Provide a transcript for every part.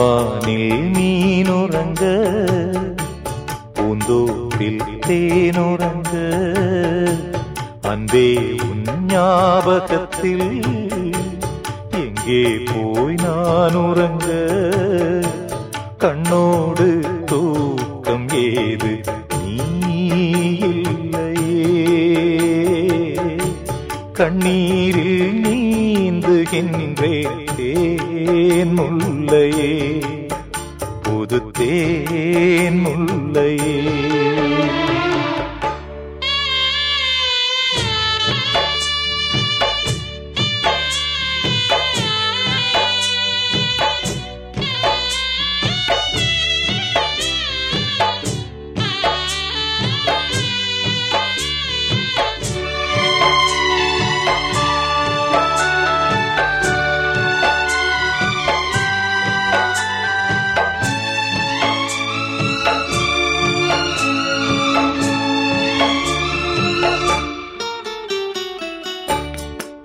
வானில் மீனுறங்க பூந்தோப்பில் தேனுறங்க. அன்பே உன் ஞாபகத்தில் எங்கே போய் நான் உறங்க கண்ணோடு தூக்கம் ஏது? நீ இல்லையே. கண்ணீரில் நீந்துகின்றேன் தேன் முல்லையே. புது தேன் முல்லையே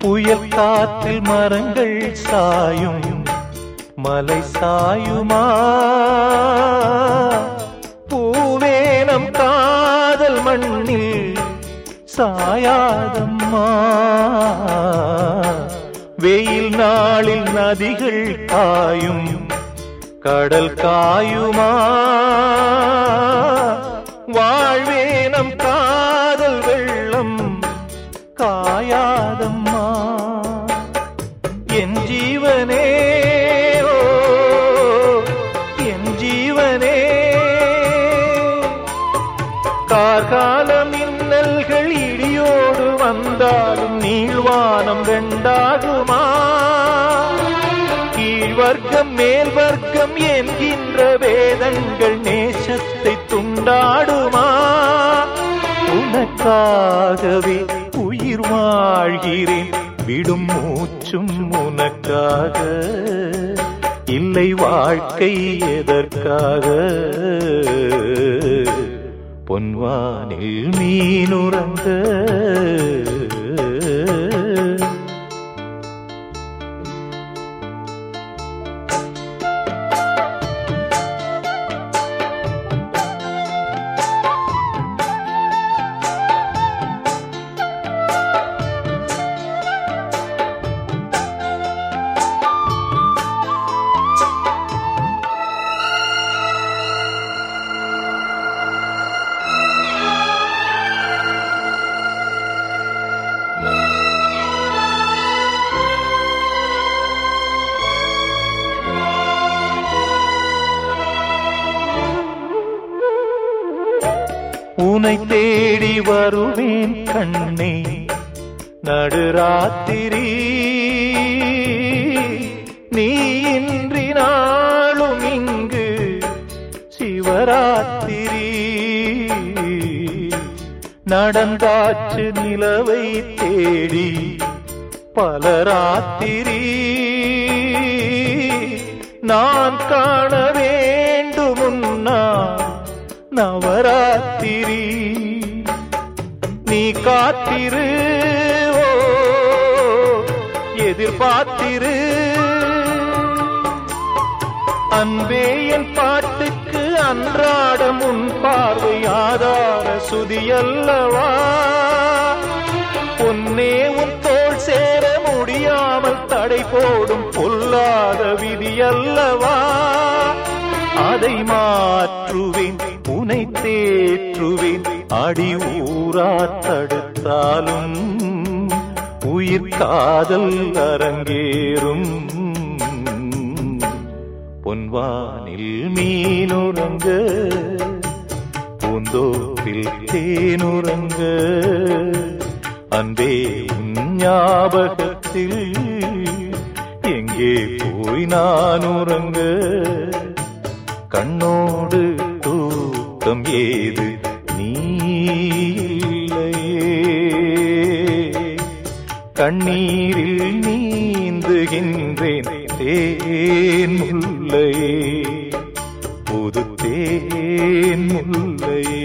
புயல் காற்றில் மரங்கள் சாயும் மலை சாயுமா? பூவேனம் காதல் மண்ணில் சாயாதம்மா? வெயில் நாளில் நதிகள் காயும் கடல் காயுமா? வாழ்வேனம் காதல் வெள்ளம் காயாதம்மா? என் ஜீவனே என் ஜீவனே. கார்கால மின்னல்கள் இடியோடு வந்தாலும் நீழ்வானம் ரெண்டாகுமா? கீழ்வர்க்கம் மேல் வர்க்கம் என்கின்ற வேதங்கள் நேசத்தை துண்டாடுமா? உனக்காகவே உயிர் வாழ்கிறேன். விடும் மூச்சும் உனக்காக. இல்லை வாழ்க்கை எதற்காக? பொன்வானில் மீனுறங்க உனை தேடி வருவேன் கண்ணே. நடுராத்திரி நீ இன்றி நாளும் இங்கு. சிவராத்திரி நடந்தாச்சு நிலவை தேடி. பல ராத்திரி நான் காண நவராத்திரி நீ காத்திரு ஓ, எதிர்பார்த்திரு. அன்பே என் பாட்டுக்கு அன்றாடம் உன் பார்வை ஆதார சுதியல்லவா பொன்னே உன் தோல் சேர முடியாமல் தடை போடும் பொல்லாத விதியல்லவா அதை மாற்றுவேன். உனை தேற்றுவேன். அடி ஊரா தடுத்தாலும் உயிர் காதல் அரங்கேறும். பொன்வானில் மீனுறங்க பூந்தோப்பில் தேனுறங்க. அன்பே ஞாபகத்தில் எங்கே போய் நான் உறங்க கண்ணோடு தூக்கம் ஏது? நீ கண்ணீரில் நீந்துகின்றேன் தேன் முல்லையே. புது தேன் முல்லையே.